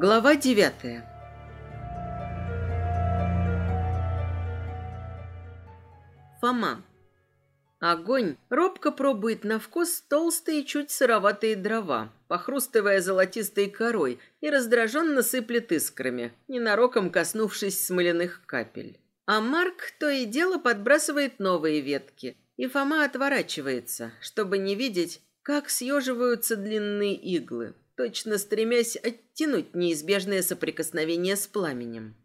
Глава девятая. Фома. Огонь робко пробует на вкус толстые, чуть сыроватые дрова, похрустывая золотистой корой и раздраженно сыплет искрами, ненароком коснувшись смоляных капель. А Марк то и дело подбрасывает новые ветки, и Фома отворачивается, чтобы не видеть, как съеживаются длинные иглы, точно стремясь оттянуть неизбежное соприкосновение с пламенем.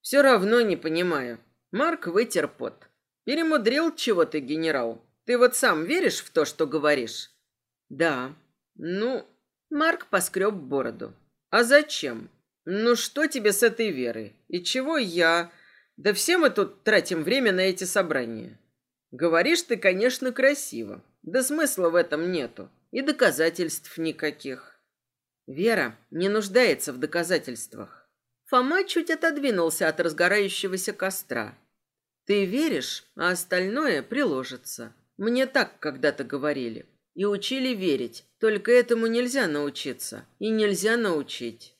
«Все равно не понимаю». Марк вытер пот. Перемудрил чего ты, генерал. Ты вот сам веришь в то, что говоришь? Да. Ну, Марк поскреб бороду. А зачем? Ну что тебе с этой верой? И чего я? Да все мы тут тратим время на эти собрания. Говоришь ты, конечно, красиво. Да смысла в этом нету. И доказательств никаких. Вера не нуждается в доказательствах. Фома чуть отодвинулся от разгорающегося костра. Ты веришь, а остальное приложится. Мне так когда-то говорили. И учили верить. Только этому нельзя научиться. И нельзя научить.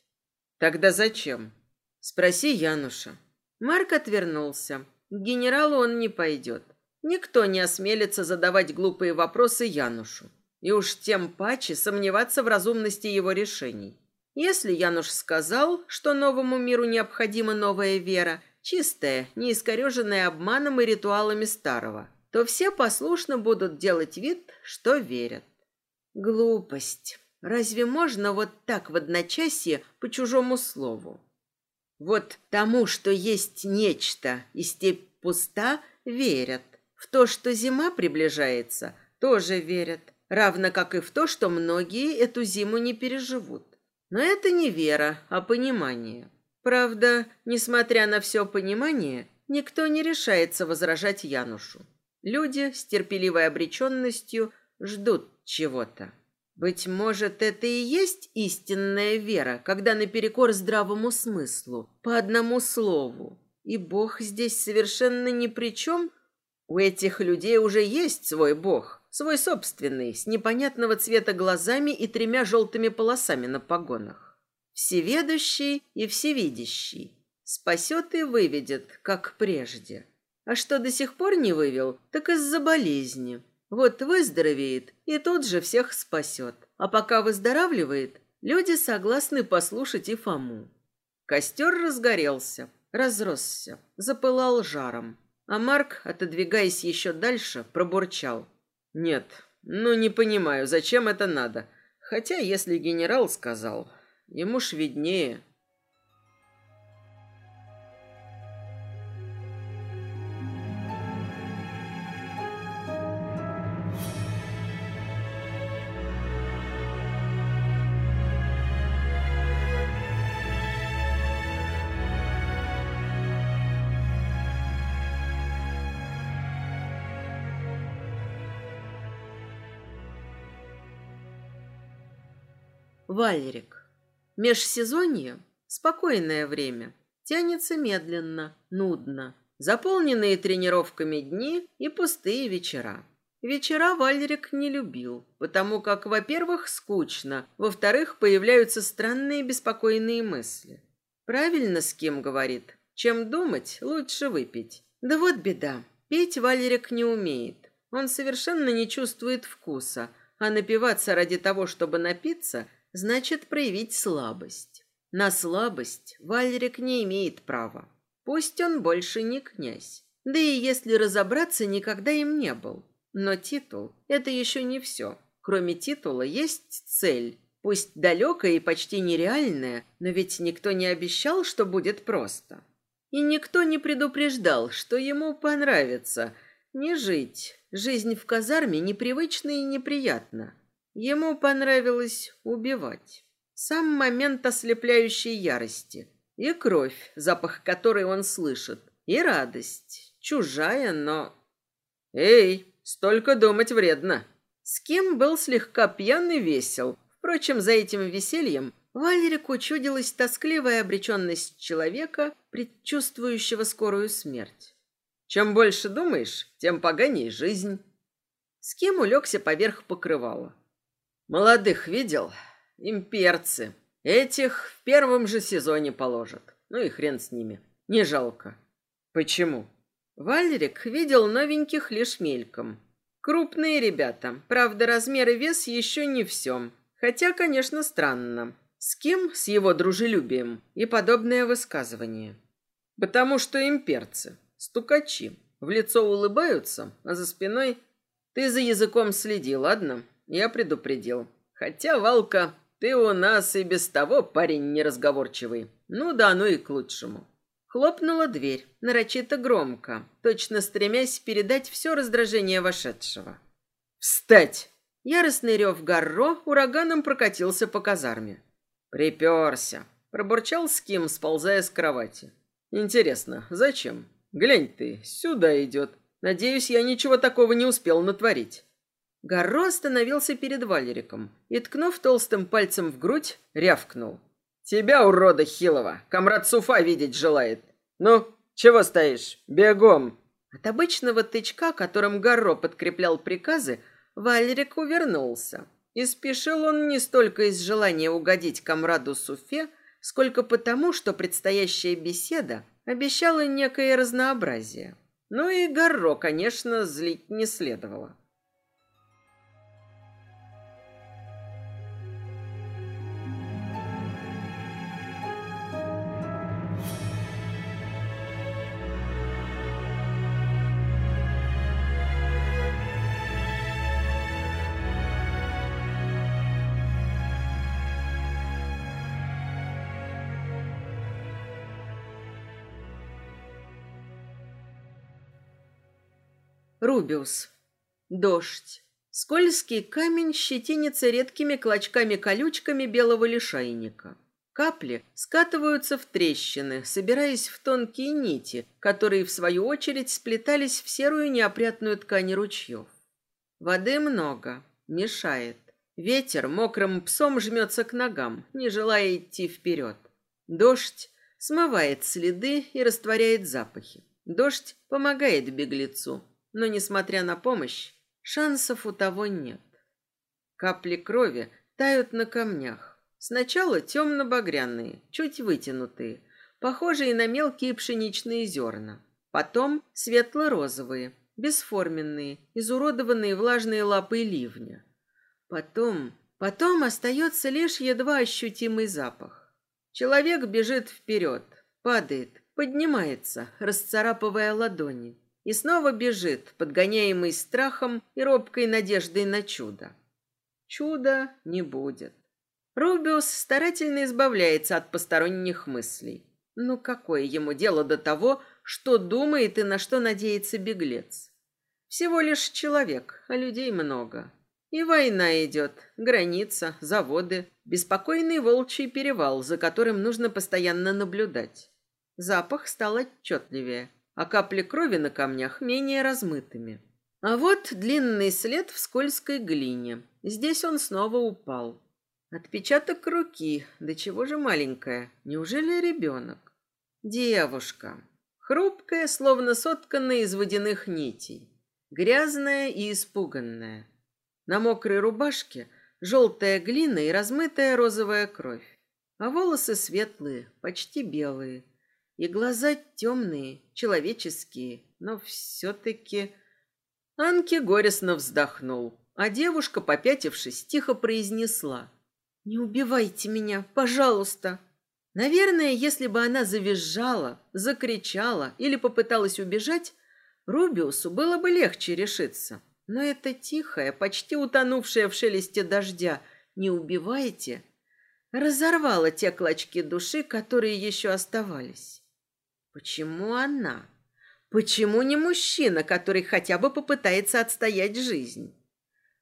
Тогда зачем? Спроси Януша. Марк отвернулся. К генералу он не пойдет. Никто не осмелится задавать глупые вопросы Янушу. И уж тем паче сомневаться в разумности его решений. Если Януш сказал, что новому миру необходима новая вера, чистая, не искореженная обманом и ритуалами старого, то все послушно будут делать вид, что верят. Глупость. Разве можно вот так в одночасье по чужому слову? Вот тому, что есть нечто, и степь пуста, верят. В то, что зима приближается, тоже верят. Равно как и в то, что многие эту зиму не переживут. Но это не вера, а понимание. Правда, несмотря на все понимание, никто не решается возражать Янушу. Люди с терпеливой обреченностью ждут чего-то. Быть может, это и есть истинная вера, когда наперекор здравому смыслу, по одному слову. И Бог здесь совершенно ни при чем. У этих людей уже есть свой Бог, свой собственный, с непонятного цвета глазами и тремя желтыми полосами на погонах всеведущий и всевидящий. Спасет и выведет, как прежде. А что до сих пор не вывел, так из-за болезни. Вот выздоровеет и тут же всех спасет. А пока выздоравливает, люди согласны послушать и Фому. Костер разгорелся, разросся, запылал жаром. А Марк, отодвигаясь еще дальше, пробурчал. «Нет, ну не понимаю, зачем это надо. Хотя, если генерал сказал, Ему ж виднее. Валерик. Межсезонье – спокойное время. Тянется медленно, нудно. Заполненные тренировками дни и пустые вечера. Вечера Вальрик не любил, потому как, во-первых, скучно, во-вторых, появляются странные беспокойные мысли. Правильно с кем говорит. Чем думать, лучше выпить. Да вот беда. Петь Валерик не умеет. Он совершенно не чувствует вкуса, а напиваться ради того, чтобы напиться, значит проявить слабость. На слабость Вальрик не имеет права. Пусть он больше не князь. Да и если разобраться, никогда им не был. Но титул – это еще не все. Кроме титула есть цель. Пусть далекая и почти нереальная, но ведь никто не обещал, что будет просто. И никто не предупреждал, что ему понравится не жить. Жизнь в казарме непривычна и неприятна. Ему понравилось убивать. Сам момент ослепляющей ярости. И кровь, запах которой он слышит. И радость. Чужая, но... Эй, столько думать вредно. С кем был слегка пьяный весел. Впрочем, за этим весельем Валерику чудилась тоскливая обреченность человека, предчувствующего скорую смерть. Чем больше думаешь, тем поганей жизнь. С кем улегся поверх покрывала. Молодых видел? Имперцы. Этих в первом же сезоне положат. Ну и хрен с ними. Не жалко. Почему? Вальрик видел новеньких лишь мельком. Крупные ребята. Правда, размер и вес еще не все. Хотя, конечно, странно. С кем? С его дружелюбием. И подобное высказывание. Потому что имперцы. Стукачи. В лицо улыбаются, а за спиной... Ты за языком следи, ладно? Я предупредил. Хотя, Валка, ты у нас и без того парень неразговорчивый. Ну да, ну и к лучшему. Хлопнула дверь, нарочито громко, точно стремясь передать все раздражение вошедшего. «Встать!» Яростный рев Гарро ураганом прокатился по казарме. «Приперся!» – пробурчал Ским, сползая с кровати. «Интересно, зачем? Глянь ты, сюда идет. Надеюсь, я ничего такого не успел натворить». Гарро остановился перед Валериком и, ткнув толстым пальцем в грудь, рявкнул. «Тебя, урода хилого, комрад Суфа видеть желает. Ну, чего стоишь? Бегом!» От обычного тычка, которым Гарро подкреплял приказы, Валерик увернулся. И спешил он не столько из желания угодить комраду Суфе, сколько потому, что предстоящая беседа обещала некое разнообразие. Ну и Гарро, конечно, злить не следовало. Рубиус. Дождь. Скользкий камень щетинится редкими клочками-колючками белого лишайника. Капли скатываются в трещины, собираясь в тонкие нити, которые, в свою очередь, сплетались в серую неопрятную ткань ручьев. Воды много, мешает. Ветер мокрым псом жмется к ногам, не желая идти вперед. Дождь смывает следы и растворяет запахи. Дождь помогает беглецу, но, несмотря на помощь, шансов у того нет. Капли крови тают на камнях. Сначала темно-багряные, чуть вытянутые, похожие на мелкие пшеничные зерна. Потом светло-розовые, бесформенные, изуродованные влажные лапы ливня. Потом, потом остается лишь едва ощутимый запах. Человек бежит вперед, падает, поднимается, расцарапывая ладони и снова бежит, подгоняемый страхом и робкой надеждой на чудо. Чуда не будет. Рубиус старательно избавляется от посторонних мыслей. Ну какое ему дело до того, что думает и на что надеется беглец? Всего лишь человек, а людей много. И война идет, граница, заводы, беспокойный волчий перевал, за которым нужно постоянно наблюдать. Запах стал отчетливее а капли крови на камнях менее размытыми. А вот длинный след в скользкой глине. Здесь он снова упал. Отпечаток руки, да чего же маленькая, неужели ребенок? Девушка, хрупкая, словно сотканная из водяных нитей, грязная и испуганная. На мокрой рубашке желтая глина и размытая розовая кровь, а волосы светлые, почти белые, и глаза темные, человеческие, но все-таки... Анки горестно вздохнул, а девушка, попятившись, тихо произнесла. «Не убивайте меня, пожалуйста!» Наверное, если бы она завизжала, закричала или попыталась убежать, Рубиусу было бы легче решиться. Но это тихое, почти утонувшее в шелесте дождя «не убивайте» разорвало те клочки души, которые еще оставались. Почему она? Почему не мужчина, который хотя бы попытается отстоять жизнь?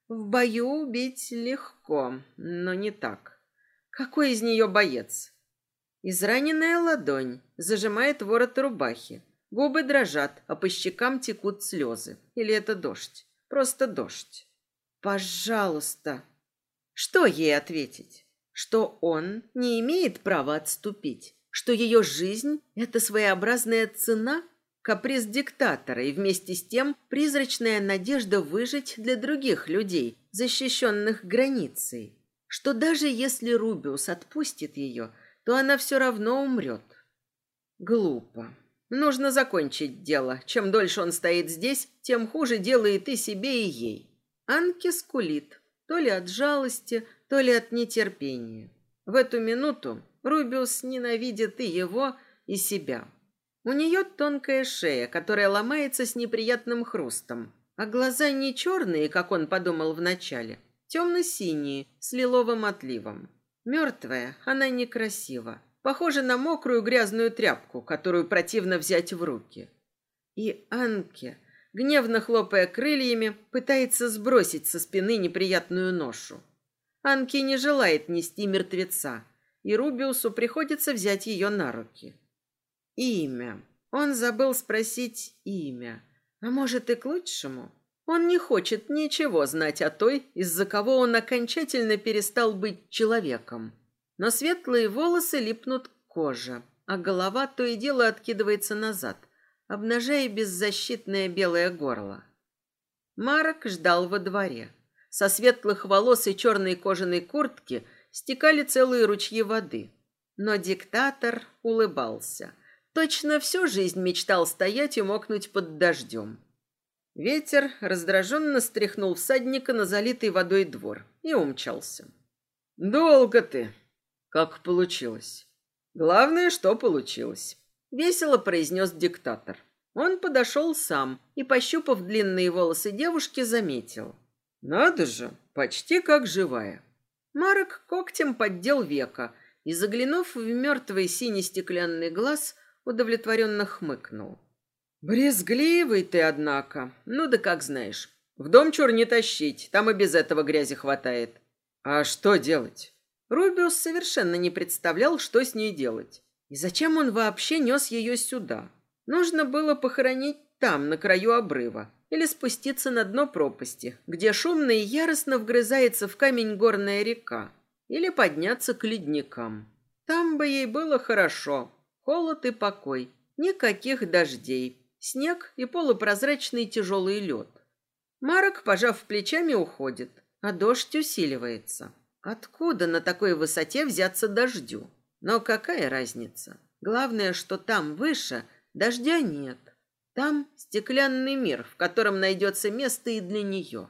В бою убить легко, но не так. Какой из нее боец? Израненная ладонь зажимает ворот рубахи. Губы дрожат, а по щекам текут слезы. Или это дождь? Просто дождь. Пожалуйста. Что ей ответить? Что он не имеет права отступить? Что ее жизнь – это своеобразная цена, каприз диктатора и вместе с тем призрачная надежда выжить для других людей, защищенных границей. что даже если Рубиус отпустит ее, то она все равно умрет. Глупо. Нужно закончить дело. Чем дольше он стоит здесь, тем хуже делает и себе, и ей. Анки скулит, то ли от жалости, то ли от нетерпения. В эту минуту Рубиус ненавидит и его, и себя. У нее тонкая шея, которая ломается с неприятным хрустом, а глаза не черные, как он подумал вначале, темно-синие, с лиловым отливом. Мертвая, она некрасива, похожа на мокрую грязную тряпку, которую противно взять в руки. И Анке, гневно хлопая крыльями, пытается сбросить со спины неприятную ношу. Анки не желает нести мертвеца, и Рубиусу приходится взять ее на руки. Имя. Он забыл спросить имя. А может и к лучшему? Он не хочет ничего знать о той, из-за кого он окончательно перестал быть человеком. Но светлые волосы липнут к коже, а голова то и дело откидывается назад, обнажая беззащитное белое горло. Марок ждал во дворе. Со светлых волос и черной кожаной куртки стекали целые ручьи воды. Но диктатор улыбался. Точно всю жизнь мечтал стоять и мокнуть под дождем. Ветер раздраженно стряхнул всадника на залитый водой двор и умчался. «Долго ты!» «Как получилось?» «Главное, что получилось!» Весело произнес диктатор. Он подошел сам и, пощупав длинные волосы девушки, заметил. Надо же, почти как живая. Марок когтем поддел века и, заглянув в мертвый синий стеклянный глаз, удовлетворенно хмыкнул. «Брезгливый ты, однако. Ну да как знаешь. В дом чур не тащить, там и без этого грязи хватает. А что делать?» Рубиус совершенно не представлял, что с ней делать. И зачем он вообще нес ее сюда? Нужно было похоронить там, на краю обрыва, или спуститься на дно пропасти, где шумно и яростно вгрызается в камень горная река, или подняться к ледникам. Там бы ей было хорошо, холод и покой, никаких дождей, снег и полупрозрачный тяжелый лед. Марок, пожав плечами, уходит, а дождь усиливается. Откуда на такой высоте взяться дождю? Но какая разница? Главное, что там выше дождя нет. Там стеклянный мир, в котором найдется место и для нее.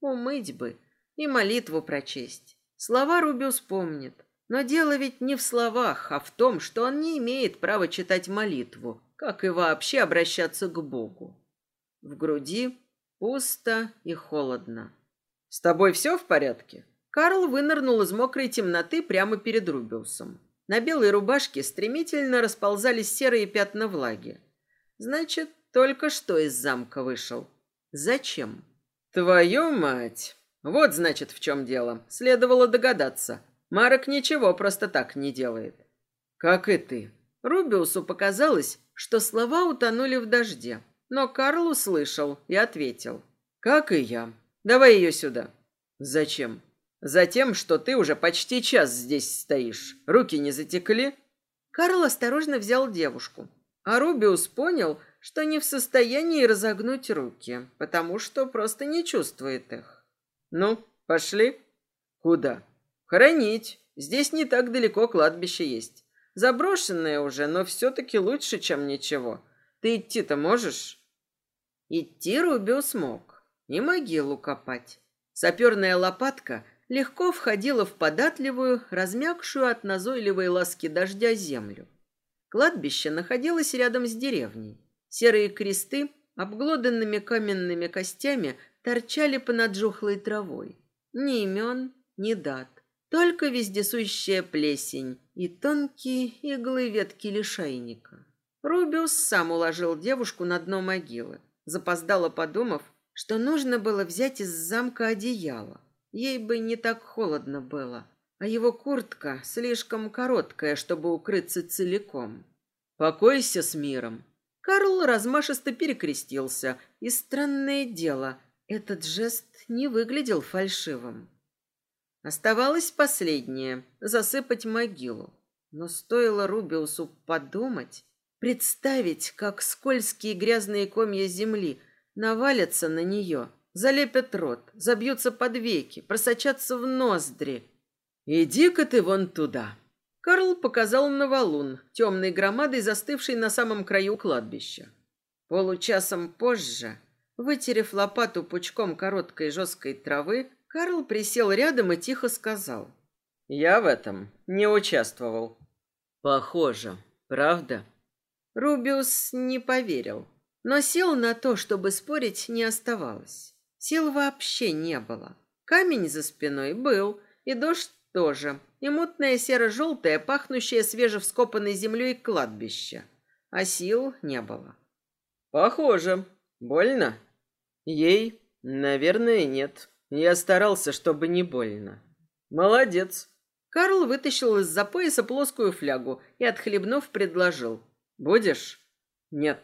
Умыть бы и молитву прочесть. Слова Рубиус помнит. Но дело ведь не в словах, а в том, что он не имеет права читать молитву, как и вообще обращаться к Богу. В груди пусто и холодно. «С тобой все в порядке?» Карл вынырнул из мокрой темноты прямо перед Рубиусом. На белой рубашке стремительно расползались серые пятна влаги. Значит, только что из замка вышел. Зачем? Твою мать! Вот, значит, в чем дело. Следовало догадаться. Марок ничего просто так не делает. Как и ты. Рубиусу показалось, что слова утонули в дожде. Но Карл услышал и ответил. Как и я. Давай ее сюда. Зачем? Затем, что ты уже почти час здесь стоишь. Руки не затекли? Карл осторожно взял девушку. А Рубиус понял, что не в состоянии разогнуть руки, потому что просто не чувствует их. Ну, пошли. Куда? Хоронить. Здесь не так далеко кладбище есть. Заброшенное уже, но все-таки лучше, чем ничего. Ты идти-то можешь? Идти Рубиус мог. И могилу копать. Саперная лопатка легко входила в податливую, размягшую от назойливой ласки дождя землю. Кладбище находилось рядом с деревней. Серые кресты обглоданными каменными костями торчали понад жухлой травой. Ни имен, ни дат, только вездесущая плесень и тонкие иглы ветки лишайника. Рубиус сам уложил девушку на дно могилы, запоздало подумав, что нужно было взять из замка одеяло. Ей бы не так холодно было, а его куртка слишком короткая, чтобы укрыться целиком. «Покойся с миром», Карл размашисто перекрестился, и странное дело, этот жест не выглядел фальшивым. Оставалось последнее — засыпать могилу. Но стоило Рубиусу подумать, представить, как скользкие грязные комья земли навалятся на нее, залепят рот, забьются под веки, просочатся в ноздри. «Иди-ка ты вон туда». Карл показал на валун, темной громадой, застывшей на самом краю кладбища. Получасом позже, вытерев лопату пучком короткой жесткой травы, Карл присел рядом и тихо сказал. «Я в этом не участвовал». «Похоже, правда?» Рубиус не поверил, но сил на то, чтобы спорить, не оставалось. Сил вообще не было. Камень за спиной был, и дождь тоже, и мутное серо-желтое, пахнущее свежевскопанной землей кладбище. А сил не было. «Похоже. Больно?» «Ей, наверное, нет. Я старался, чтобы не больно». «Молодец». Карл вытащил из-за пояса плоскую флягу и, отхлебнув, предложил. «Будешь?» «Нет,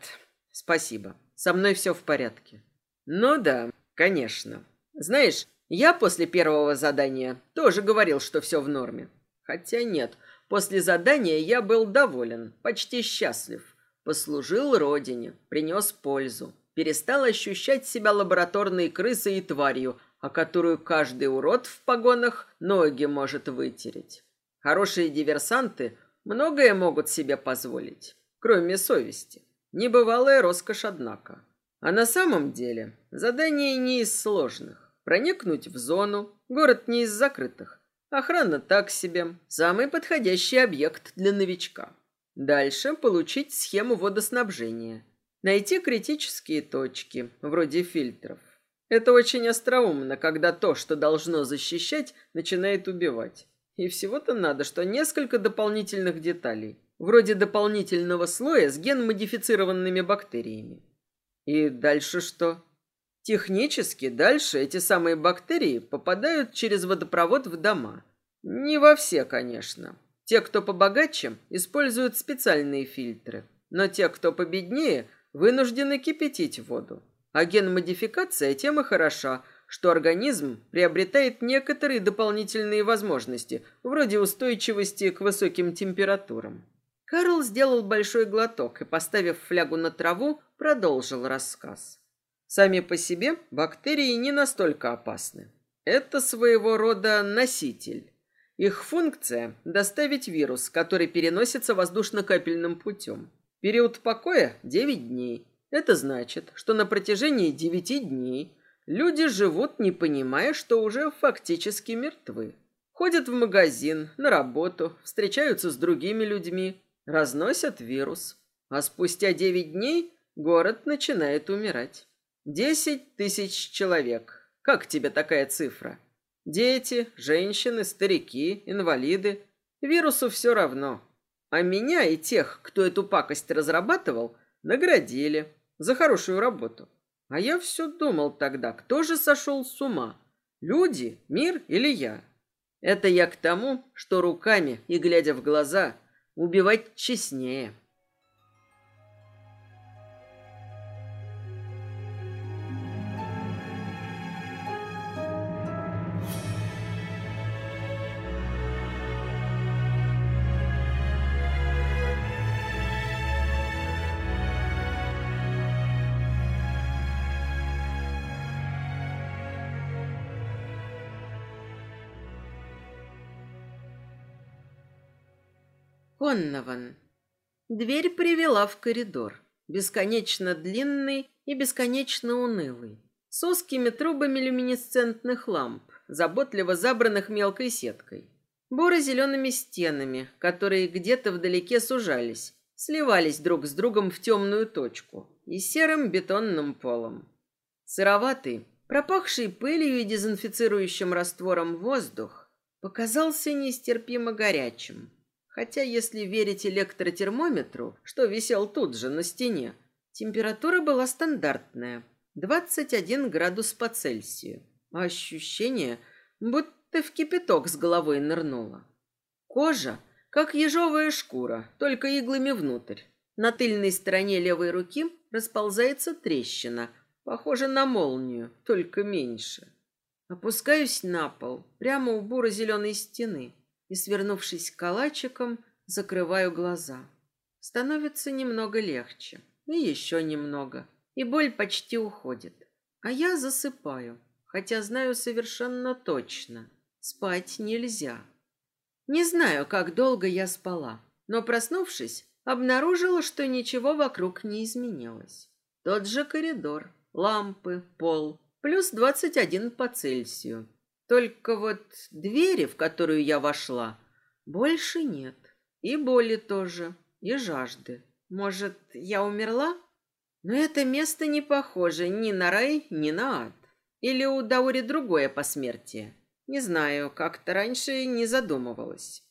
спасибо. Со мной все в порядке». «Ну да, конечно. Знаешь, я после первого задания тоже говорил, что все в норме. Хотя нет, после задания я был доволен, почти счастлив. Послужил родине, принес пользу. Перестал ощущать себя лабораторной крысой и тварью, о которую каждый урод в погонах ноги может вытереть. Хорошие диверсанты многое могут себе позволить кроме совести. Небывалая роскошь, однако. А на самом деле задание не из сложных. Проникнуть в зону, город не из закрытых. Охрана так себе, самый подходящий объект для новичка. Дальше получить схему водоснабжения. Найти критические точки, вроде фильтров. Это очень остроумно, когда то, что должно защищать, начинает убивать. И всего-то надо, что несколько дополнительных деталей вроде дополнительного слоя с ген-модифицированными бактериями. И дальше что? Технически дальше эти самые бактерии попадают через водопровод в дома. Не во все, конечно. Те, кто побогаче, используют специальные фильтры. Но те, кто победнее, вынуждены кипятить воду. А ген-модификация тем и хороша, что организм приобретает некоторые дополнительные возможности, вроде устойчивости к высоким температурам. Карл сделал большой глоток и, поставив флягу на траву, продолжил рассказ. Сами по себе бактерии не настолько опасны. Это своего рода носитель. Их функция – доставить вирус, который переносится воздушно-капельным путем. Период покоя – 9 дней. Это значит, что на протяжении 9 дней люди живут, не понимая, что уже фактически мертвы. Ходят в магазин, на работу, встречаются с другими людьми, разносят вирус, а спустя девять дней город начинает умирать. Десять тысяч человек. Как тебе такая цифра? Дети, женщины, старики, инвалиды. Вирусу все равно. А меня и тех, кто эту пакость разрабатывал, наградили за хорошую работу. А я все думал тогда, кто же сошел с ума? Люди, мир или я? Это я к тому, что руками и глядя в глаза – Убивать честнее. Коннован. Дверь привела в коридор, бесконечно длинный и бесконечно унылый, с узкими трубами люминесцентных ламп, заботливо забранных мелкой сеткой, буро-зелеными стенами, которые где-то вдалеке сужались, сливались друг с другом в темную точку, и серым бетонным полом. Сыроватый, пропахший пылью и дезинфицирующим раствором воздух, показался нестерпимо горячим. Хотя, если верить электротермометру, что висел тут же на стене, температура была стандартная – 21 градус по Цельсию. А ощущение, будто в кипяток с головой нырнула. Кожа, как ежовая шкура, только иглами внутрь. На тыльной стороне левой руки расползается трещина, похожа на молнию, только меньше. Опускаюсь на пол, прямо у буро-зеленой стены – и, свернувшись калачиком, закрываю глаза. Становится немного легче. И еще немного. И боль почти уходит. А я засыпаю, хотя знаю совершенно точно. Спать нельзя. Не знаю, как долго я спала, но, проснувшись, обнаружила, что ничего вокруг не изменилось. Тот же коридор, лампы, пол, плюс 21 по Цельсию. Только вот двери, в которую я вошла, больше нет. И боли тоже, и жажды. Может, я умерла? Но это место не похоже ни на рай, ни на ад. Или у Даури другое посмертие. Не знаю, как-то раньше не задумывалась.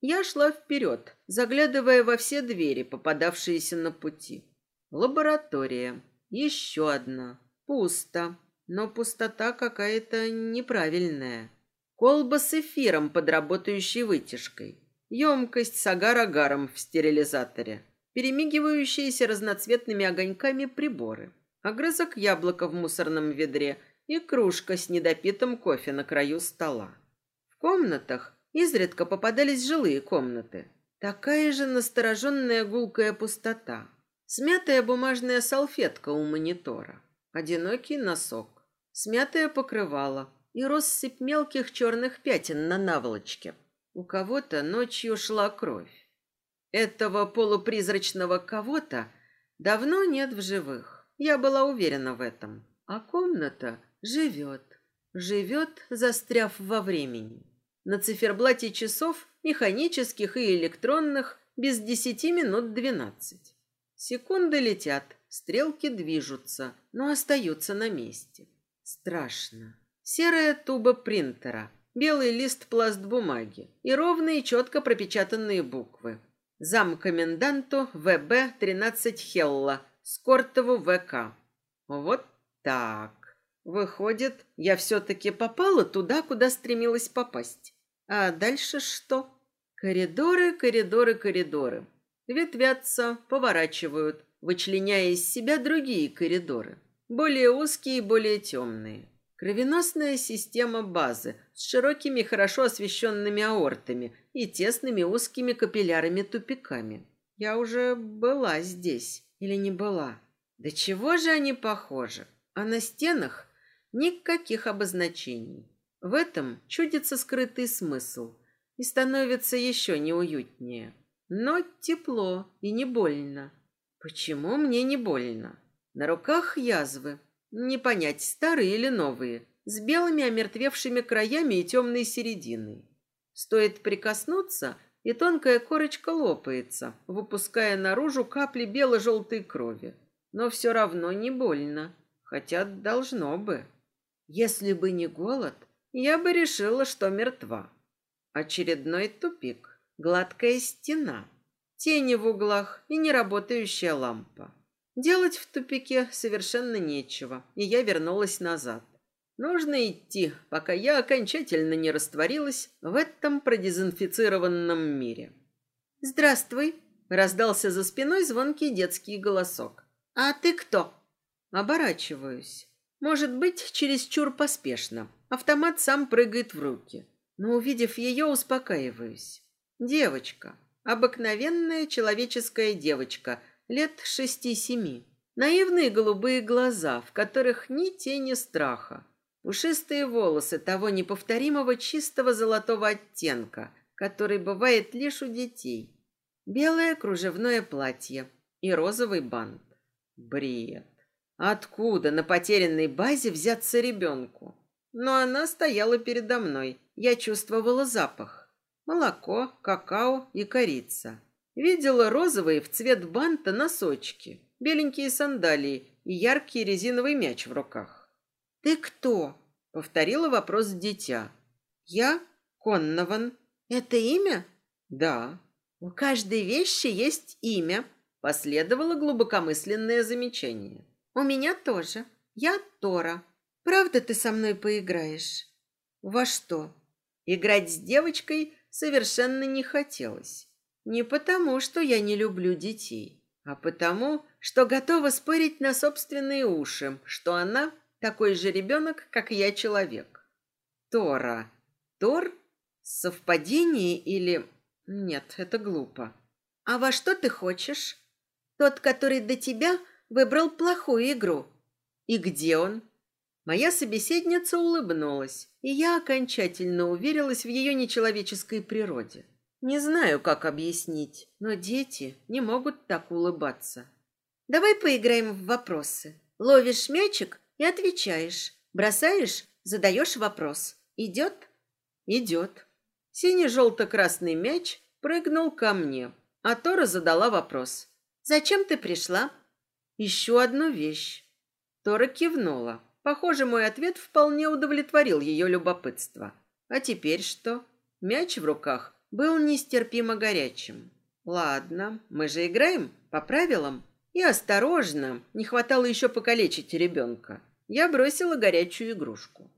Я шла вперед, заглядывая во все двери, попадавшиеся на пути. Лаборатория. Еще одна. Пусто. Но пустота какая-то неправильная. Колба с эфиром под работающей вытяжкой. Емкость с агар-агаром в стерилизаторе. Перемигивающиеся разноцветными огоньками приборы. Огрызок яблока в мусорном ведре и кружка с недопитым кофе на краю стола. В комнатах Изредка попадались жилые комнаты. Такая же настороженная гулкая пустота. Смятая бумажная салфетка у монитора. Одинокий носок. Смятое покрывало и россыпь мелких черных пятен на наволочке. У кого-то ночью шла кровь. Этого полупризрачного кого-то давно нет в живых. Я была уверена в этом. А комната живет. Живет, застряв во времени. На циферблате часов, механических и электронных, без десяти минут двенадцать. Секунды летят, стрелки движутся, но остаются на месте. Страшно. Серая туба принтера, белый лист пласт бумаги и ровные четко пропечатанные буквы. Зам коменданту ВБ 13 Хелла, Скортову ВК. Вот так. Выходит, я все-таки попала туда, куда стремилась попасть. А дальше что? Коридоры, коридоры, коридоры. Ветвятся, поворачивают, вычленяя из себя другие коридоры. Более узкие и более темные. Кровеносная система базы с широкими, хорошо освещенными аортами и тесными узкими капиллярами-тупиками. Я уже была здесь или не была? Да чего же они похожи? А на стенах Никаких обозначений. В этом чудится скрытый смысл и становится еще неуютнее. Но тепло и не больно. Почему мне не больно? На руках язвы. Не понять, старые или новые, с белыми омертвевшими краями и темной серединой. Стоит прикоснуться, и тонкая корочка лопается, выпуская наружу капли бело-желтой крови. Но все равно не больно, хотя должно бы. Если бы не голод, я бы решила, что мертва. Очередной тупик, гладкая стена, тени в углах и неработающая лампа. Делать в тупике совершенно нечего, и я вернулась назад. Нужно идти, пока я окончательно не растворилась в этом продезинфицированном мире. «Здравствуй!» — раздался за спиной звонкий детский голосок. «А ты кто?» Оборачиваюсь. Может быть, чересчур поспешно. Автомат сам прыгает в руки. Но, увидев ее, успокаиваюсь. Девочка. Обыкновенная человеческая девочка. Лет шести-семи. Наивные голубые глаза, в которых ни тени страха. Пушистые волосы того неповторимого чистого золотого оттенка, который бывает лишь у детей. Белое кружевное платье и розовый бант. Бред. Откуда на потерянной базе взяться ребенку? Но она стояла передо мной. Я чувствовала запах. Молоко, какао и корица. Видела розовые в цвет банта носочки, беленькие сандалии и яркий резиновый мяч в руках. «Ты кто?» — повторила вопрос дитя. «Я Коннован. Это имя?» «Да». «У каждой вещи есть имя», — последовало глубокомысленное замечание. У меня тоже. Я Тора. Правда ты со мной поиграешь? Во что? Играть с девочкой совершенно не хотелось. Не потому, что я не люблю детей, а потому, что готова спорить на собственные уши, что она такой же ребенок, как я человек. Тора. Тор? Совпадение или... Нет, это глупо. А во что ты хочешь? Тот, который до тебя Выбрал плохую игру. И где он? Моя собеседница улыбнулась, и я окончательно уверилась в ее нечеловеческой природе. Не знаю, как объяснить, но дети не могут так улыбаться. Давай поиграем в вопросы. Ловишь мячик и отвечаешь. Бросаешь, задаешь вопрос. Идет? Идет. Синий-желто-красный мяч прыгнул ко мне, а Тора задала вопрос. «Зачем ты пришла?» «Ищу одну вещь». Тора кивнула. Похоже, мой ответ вполне удовлетворил ее любопытство. А теперь что? Мяч в руках был нестерпимо горячим. Ладно, мы же играем по правилам. И осторожно, не хватало еще покалечить ребенка. Я бросила горячую игрушку.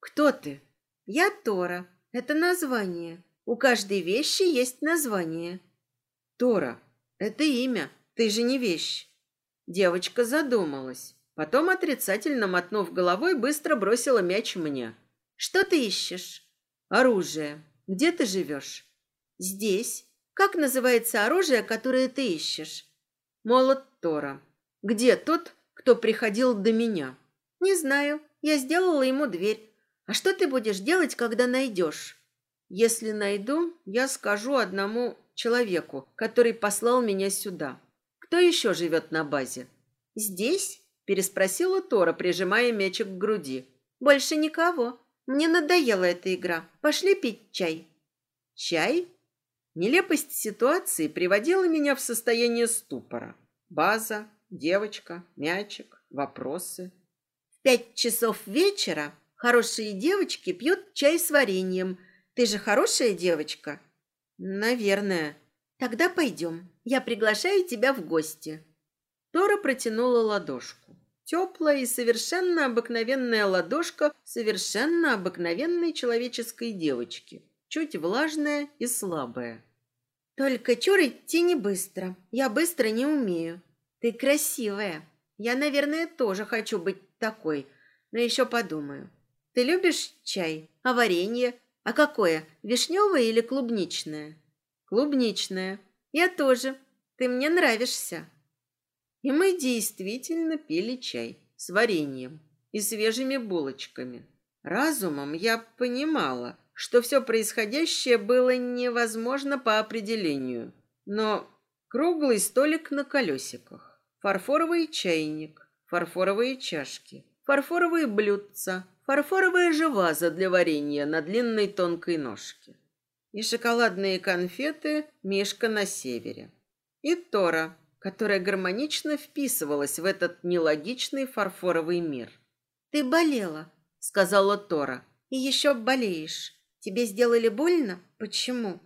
«Кто ты?» «Я Тора. Это название. У каждой вещи есть название». «Тора, это имя. Ты же не вещь». Девочка задумалась. Потом, отрицательно мотнув головой, быстро бросила мяч мне. «Что ты ищешь?» «Оружие. Где ты живешь?» «Здесь. Как называется оружие, которое ты ищешь?» «Молот Тора. Где тот, кто приходил до меня?» «Не знаю. Я сделала ему дверь. А что ты будешь делать, когда найдешь?» «Если найду, я скажу одному человеку, который послал меня сюда. Кто еще живет на базе?» «Здесь?» Переспросила Тора, прижимая мячик к груди. Больше никого. Мне надоела эта игра. Пошли пить чай. Чай? Нелепость ситуации приводила меня в состояние ступора. База, девочка, мячик, вопросы. В пять часов вечера хорошие девочки пьют чай с вареньем. Ты же хорошая девочка? Наверное. Тогда пойдем. Я приглашаю тебя в гости. Тора протянула ладошку. Теплая и совершенно обыкновенная ладошка совершенно обыкновенной человеческой девочки. Чуть влажная и слабая. «Только чур идти не быстро. Я быстро не умею. Ты красивая. Я, наверное, тоже хочу быть такой, но еще подумаю. Ты любишь чай? А варенье? А какое? Вишневое или клубничное?» «Клубничное. Я тоже. Ты мне нравишься». И мы действительно пили чай с вареньем и свежими булочками. Разумом я понимала, что все происходящее было невозможно по определению. Но круглый столик на колесиках, фарфоровый чайник, фарфоровые чашки, фарфоровые блюдца, фарфоровая же ваза для варенья на длинной тонкой ножке и шоколадные конфеты «Мишка на севере». И Тора, которая гармонично вписывалась в этот нелогичный фарфоровый мир. «Ты болела», — сказала Тора. «И еще болеешь. Тебе сделали больно? Почему?»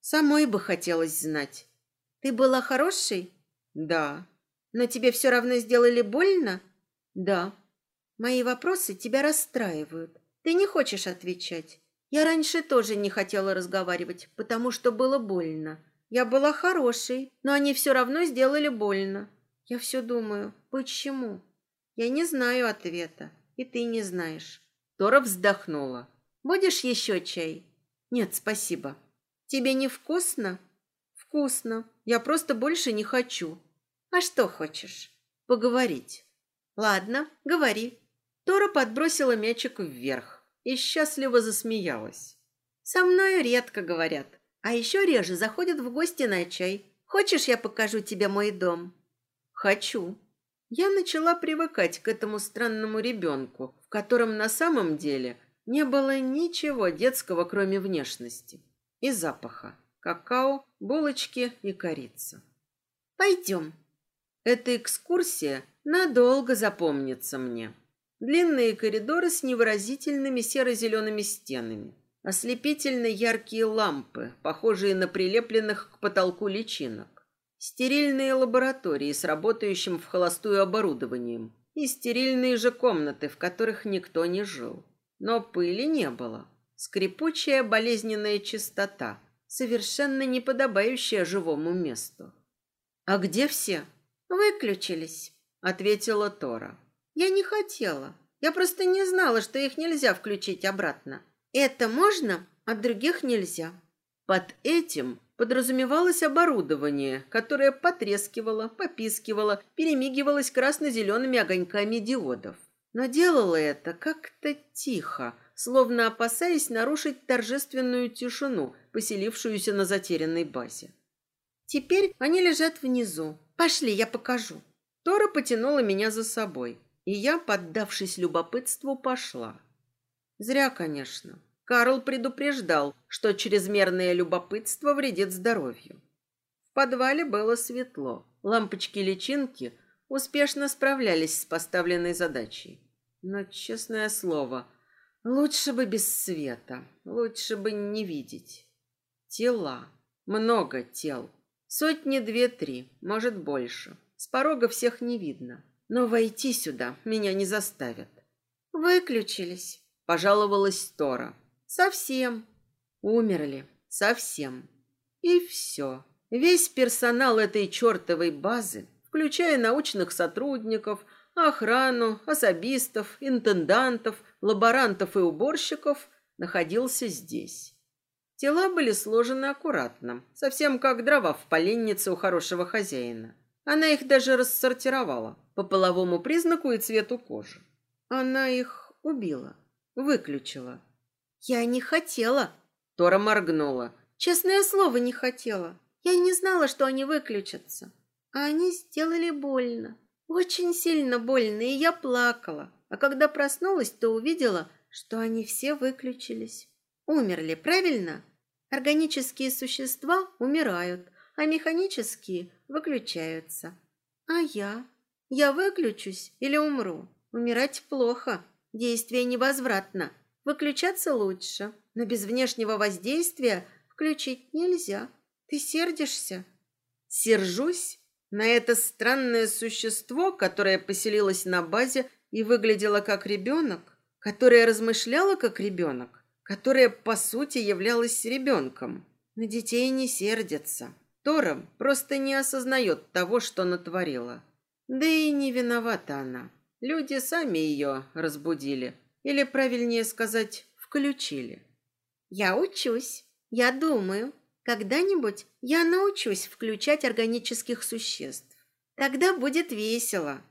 «Самой бы хотелось знать». «Ты была хорошей?» «Да». «Но тебе все равно сделали больно?» «Да». «Мои вопросы тебя расстраивают. Ты не хочешь отвечать. Я раньше тоже не хотела разговаривать, потому что было больно. Я была хорошей, но они все равно сделали больно. Я все думаю, почему? Я не знаю ответа, и ты не знаешь. Тора вздохнула. Будешь еще чай? Нет, спасибо. Тебе не вкусно? Вкусно. Я просто больше не хочу. А что хочешь? Поговорить. Ладно, говори. Тора подбросила мячик вверх и счастливо засмеялась. Со мною редко говорят. А еще реже заходят в гости на чай. Хочешь, я покажу тебе мой дом? Хочу. Я начала привыкать к этому странному ребенку, в котором на самом деле не было ничего детского, кроме внешности и запаха. Какао, булочки и корица. Пойдем. Эта экскурсия надолго запомнится мне. Длинные коридоры с невыразительными серо-зелеными стенами Ослепительно яркие лампы, похожие на прилепленных к потолку личинок. Стерильные лаборатории с работающим в холостую оборудованием. И стерильные же комнаты, в которых никто не жил. Но пыли не было. Скрипучая болезненная чистота, совершенно не подобающая живому месту. «А где все?» «Выключились», — ответила Тора. «Я не хотела. Я просто не знала, что их нельзя включить обратно. Это можно, а других нельзя. Под этим подразумевалось оборудование, которое потрескивало, попискивало, перемигивалось красно-зелеными огоньками диодов. но делала это как-то тихо, словно опасаясь нарушить торжественную тишину, поселившуюся на затерянной базе. Теперь они лежат внизу. Пошли, я покажу. Тора потянула меня за собой, и я, поддавшись любопытству, пошла. Зря, конечно. Карл предупреждал, что чрезмерное любопытство вредит здоровью. В подвале было светло. Лампочки-личинки успешно справлялись с поставленной задачей. Но, честное слово, лучше бы без света, лучше бы не видеть. Тела. Много тел. Сотни две-три, может больше. С порога всех не видно. Но войти сюда меня не заставят. Выключились, пожаловалась Тора. Совсем. Умерли. Совсем. И все. Весь персонал этой чертовой базы, включая научных сотрудников, охрану, особистов, интендантов, лаборантов и уборщиков, находился здесь. Тела были сложены аккуратно, совсем как дрова в поленнице у хорошего хозяина. Она их даже рассортировала по половому признаку и цвету кожи. Она их убила, выключила. «Я не хотела». Тора моргнула. «Честное слово, не хотела. Я и не знала, что они выключатся. А они сделали больно. Очень сильно больно, и я плакала. А когда проснулась, то увидела, что они все выключились. Умерли, правильно? Органические существа умирают, а механические выключаются. А я? Я выключусь или умру? Умирать плохо, действие невозвратно. Выключаться лучше, но без внешнего воздействия включить нельзя. Ты сердишься? Сержусь на это странное существо, которое поселилось на базе и выглядело как ребенок, которое размышляло как ребенок, которое по сути являлось ребенком. На детей не сердятся. Тора просто не осознает того, что натворила. Да и не виновата она. Люди сами ее разбудили. Или, правильнее сказать, включили. Я учусь. Я думаю. Когда-нибудь я научусь включать органических существ. Тогда будет весело.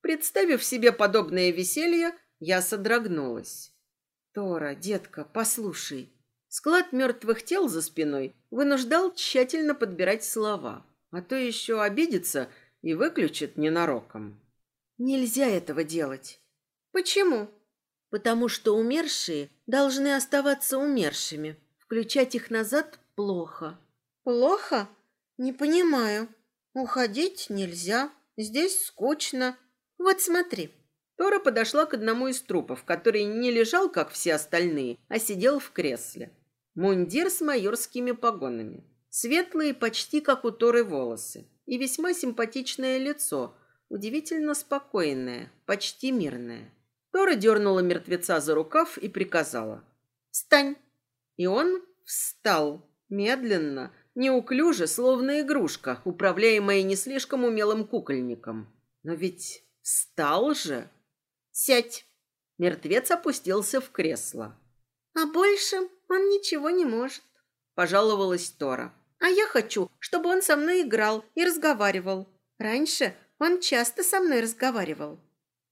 Представив себе подобное веселье, я содрогнулась. Тора, детка, послушай. Склад мертвых тел за спиной вынуждал тщательно подбирать слова, а то еще обидится и выключит ненароком. Нельзя этого делать. Почему? потому что умершие должны оставаться умершими. Включать их назад плохо. Плохо? Не понимаю. Уходить нельзя. Здесь скучно. Вот смотри. Тора подошла к одному из трупов, который не лежал, как все остальные, а сидел в кресле. Мундир с майорскими погонами. Светлые, почти как у Торы, волосы. И весьма симпатичное лицо, удивительно спокойное, почти мирное. Тора дернула мертвеца за рукав и приказала. «Встань!» И он встал, медленно, неуклюже, словно игрушка, управляемая не слишком умелым кукольником. Но ведь встал же. «Сядь!» Мертвец опустился в кресло. «А больше он ничего не может», — пожаловалась Тора. «А я хочу, чтобы он со мной играл и разговаривал. Раньше он часто со мной разговаривал».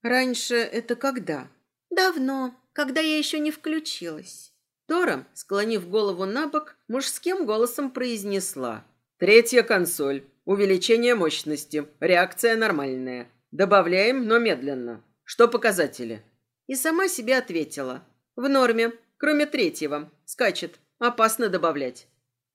Раньше это когда? Давно, когда я еще не включилась. Тора, склонив голову на бок, мужским голосом произнесла. Третья консоль. Увеличение мощности. Реакция нормальная. Добавляем, но медленно. Что показатели? И сама себе ответила. В норме, кроме третьего. Скачет. Опасно добавлять.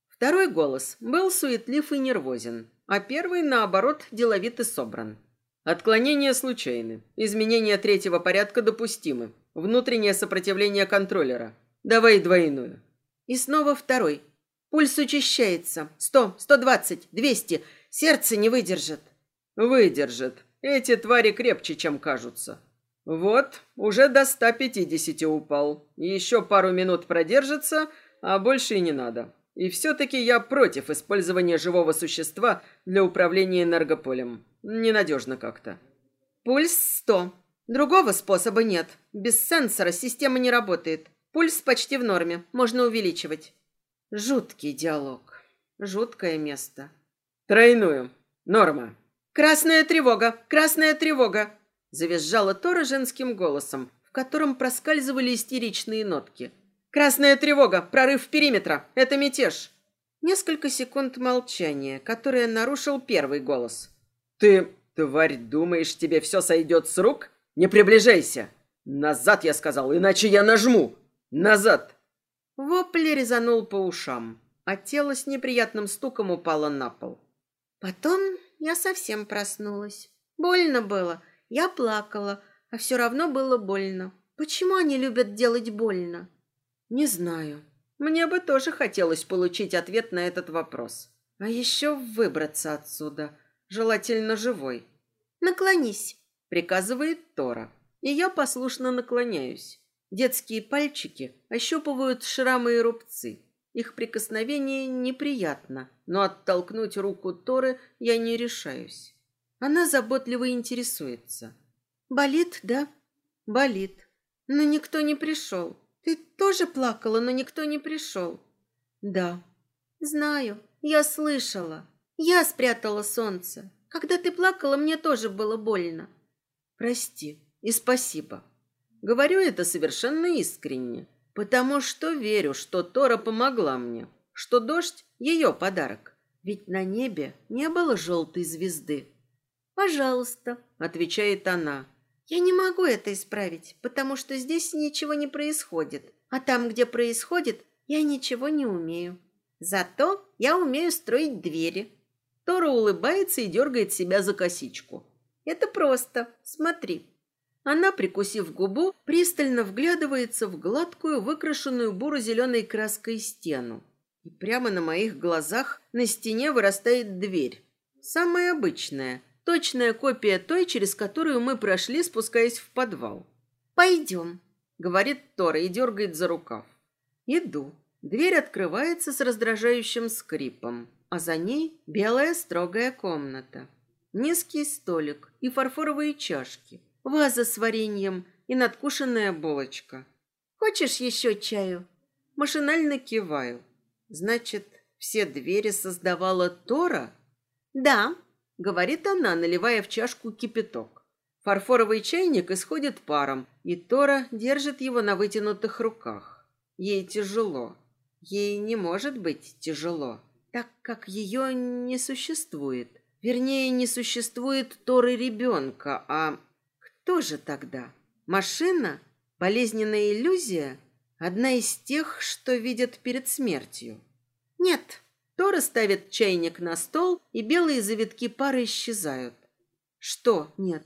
Второй голос был суетлив и нервозен, а первый, наоборот, деловит и собран. Отклонения случайны. Изменения третьего порядка допустимы. Внутреннее сопротивление контроллера. Давай двойную. И снова второй. Пульс учащается. Сто, сто двадцать, двести. Сердце не выдержит. Выдержит. Эти твари крепче, чем кажутся. Вот, уже до ста пятидесяти упал. Еще пару минут продержится, а больше и не надо. И все-таки я против использования живого существа для управления энергополем. Ненадежно как-то. Пульс сто. Другого способа нет. Без сенсора система не работает. Пульс почти в норме. Можно увеличивать. Жуткий диалог. Жуткое место. Тройную. Норма. Красная тревога. Красная тревога. Завизжала Тора женским голосом, в котором проскальзывали истеричные нотки. «Красная тревога! Прорыв периметра! Это мятеж!» Несколько секунд молчания, которое нарушил первый голос. «Ты, тварь, думаешь, тебе все сойдет с рук? Не приближайся! Назад, я сказал, иначе я нажму! Назад!» Вопль резанул по ушам, а тело с неприятным стуком упало на пол. Потом я совсем проснулась. Больно было. Я плакала, а все равно было больно. Почему они любят делать больно? Не знаю. Мне бы тоже хотелось получить ответ на этот вопрос. А еще выбраться отсюда, желательно живой. Наклонись, приказывает Тора. И я послушно наклоняюсь. Детские пальчики ощупывают шрамы и рубцы. Их прикосновение неприятно, но оттолкнуть руку Торы я не решаюсь. Она заботливо интересуется. «Болит, да?» «Болит. Но никто не пришел. Ты тоже плакала, но никто не пришел?» «Да». «Знаю. Я слышала. Я спрятала солнце. Когда ты плакала, мне тоже было больно». «Прости и спасибо». Говорю это совершенно искренне, потому что верю, что Тора помогла мне, что дождь — ее подарок. Ведь на небе не было желтой звезды. «Пожалуйста», — отвечает она. «Я не могу это исправить, потому что здесь ничего не происходит, а там, где происходит, я ничего не умею. Зато я умею строить двери». Тора улыбается и дергает себя за косичку. «Это просто. Смотри». Она, прикусив губу, пристально вглядывается в гладкую, выкрашенную буро-зеленой краской стену. И прямо на моих глазах на стене вырастает дверь. Самая обычная, точная копия той, через которую мы прошли, спускаясь в подвал. «Пойдем», — говорит Тора и дергает за рукав. Иду. Дверь открывается с раздражающим скрипом, а за ней белая строгая комната. Низкий столик и фарфоровые чашки — ваза с вареньем и надкушенная булочка. «Хочешь еще чаю?» Машинально киваю. «Значит, все двери создавала Тора?» «Да», — говорит она, наливая в чашку кипяток. Фарфоровый чайник исходит паром, и Тора держит его на вытянутых руках. Ей тяжело. Ей не может быть тяжело, так как ее не существует. Вернее, не существует Торы ребенка, а что же тогда? Машина? Болезненная иллюзия? Одна из тех, что видят перед смертью? Нет. Тора ставит чайник на стол, и белые завитки пары исчезают. Что нет?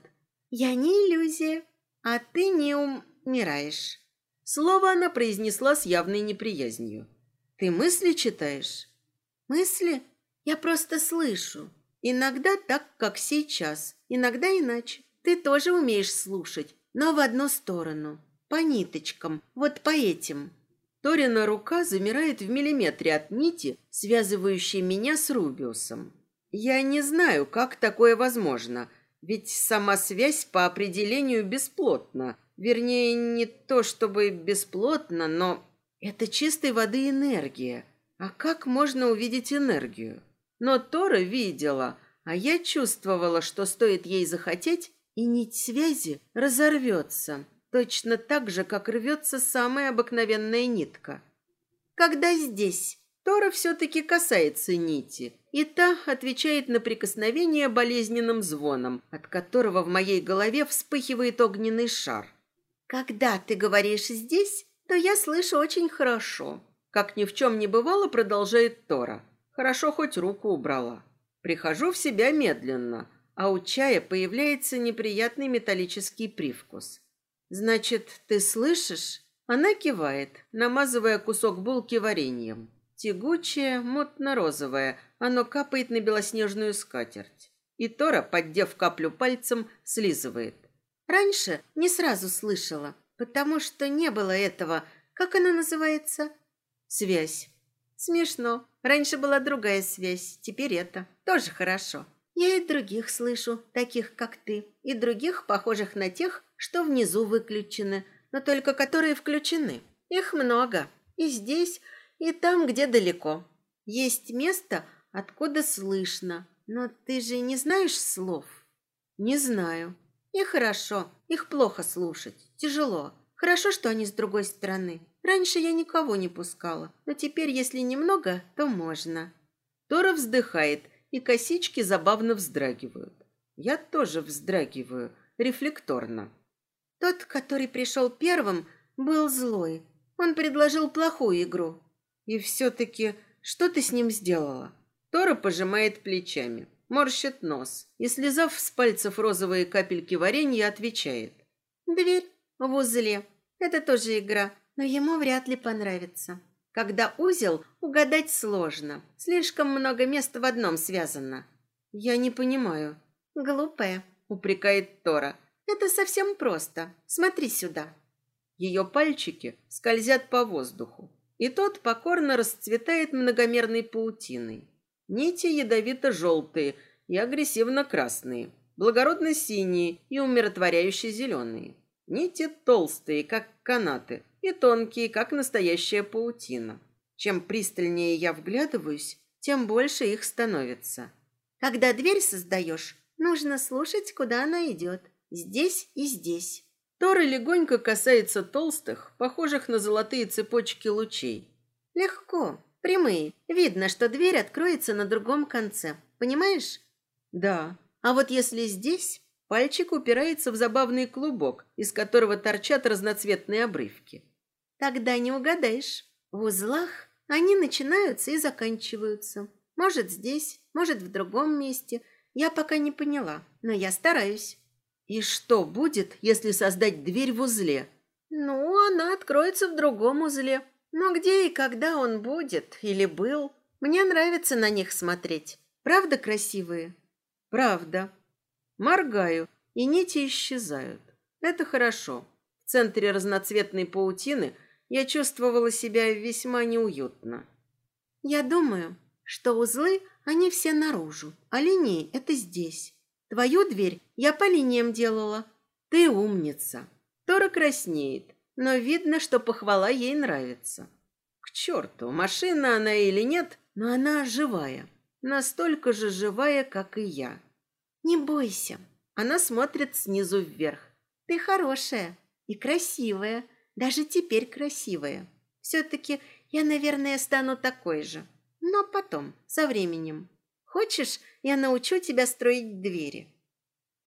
Я не иллюзия, а ты не умираешь. Слово она произнесла с явной неприязнью. Ты мысли читаешь? Мысли? Я просто слышу. Иногда так, как сейчас, иногда иначе. Ты тоже умеешь слушать, но в одну сторону, по ниточкам, вот по этим. Торина рука замирает в миллиметре от нити, связывающей меня с Рубиусом. Я не знаю, как такое возможно, ведь сама связь по определению бесплотна. Вернее, не то чтобы бесплотна, но это чистой воды энергия. А как можно увидеть энергию? Но Тора видела, а я чувствовала, что стоит ей захотеть, и нить связи разорвется, точно так же, как рвется самая обыкновенная нитка. Когда здесь Тора все-таки касается нити, и та отвечает на прикосновение болезненным звоном, от которого в моей голове вспыхивает огненный шар. «Когда ты говоришь «здесь», то я слышу очень хорошо». Как ни в чем не бывало, продолжает Тора. Хорошо хоть руку убрала. Прихожу в себя медленно, а у чая появляется неприятный металлический привкус. «Значит, ты слышишь?» Она кивает, намазывая кусок булки вареньем. Тягучее, мутно-розовое, оно капает на белоснежную скатерть. И Тора, поддев каплю пальцем, слизывает. «Раньше не сразу слышала, потому что не было этого. Как оно называется?» «Связь». «Смешно. Раньше была другая связь, теперь это. Тоже хорошо». Я и других слышу, таких как ты, и других, похожих на тех, что внизу выключены, но только которые включены. Их много. И здесь, и там, где далеко. Есть место, откуда слышно. Но ты же не знаешь слов? Не знаю. И хорошо, их плохо слушать, тяжело. Хорошо, что они с другой стороны. Раньше я никого не пускала, но теперь, если немного, то можно. Тора вздыхает, и косички забавно вздрагивают. Я тоже вздрагиваю, рефлекторно. Тот, который пришел первым, был злой. Он предложил плохую игру. И все-таки, что ты с ним сделала? Тора пожимает плечами, морщит нос и, слезав с пальцев розовые капельки варенья, отвечает. Дверь в узле. Это тоже игра, но ему вряд ли понравится. Когда узел, угадать сложно. Слишком много места в одном связано. Я не понимаю. Глупая, упрекает Тора. Это совсем просто. Смотри сюда. Ее пальчики скользят по воздуху, и тот покорно расцветает многомерной паутиной. Нити ядовито-желтые и агрессивно-красные, благородно-синие и умиротворяюще зеленые. Нити толстые, как канаты, и тонкие, как настоящая паутина. Чем пристальнее я вглядываюсь, тем больше их становится. Когда дверь создаешь, нужно слушать, куда она идет. Здесь и здесь. Тора легонько касается толстых, похожих на золотые цепочки лучей. Легко, прямые. Видно, что дверь откроется на другом конце. Понимаешь? Да. А вот если здесь, Пальчик упирается в забавный клубок, из которого торчат разноцветные обрывки. Тогда не угадаешь. В узлах они начинаются и заканчиваются. Может, здесь, может, в другом месте. Я пока не поняла, но я стараюсь. И что будет, если создать дверь в узле? Ну, она откроется в другом узле. Но где и когда он будет или был, мне нравится на них смотреть. Правда красивые? Правда. Моргаю, и нити исчезают. Это хорошо. В центре разноцветной паутины я чувствовала себя весьма неуютно. Я думаю, что узлы, они все наружу, а линии – это здесь. Твою дверь я по линиям делала. Ты умница. Тора краснеет, но видно, что похвала ей нравится. К черту, машина она или нет, но она живая. Настолько же живая, как и я. Не бойся. Она смотрит снизу вверх. Ты хорошая и красивая. Даже теперь красивая. Все-таки я, наверное, стану такой же. Но потом, со временем. Хочешь, я научу тебя строить двери?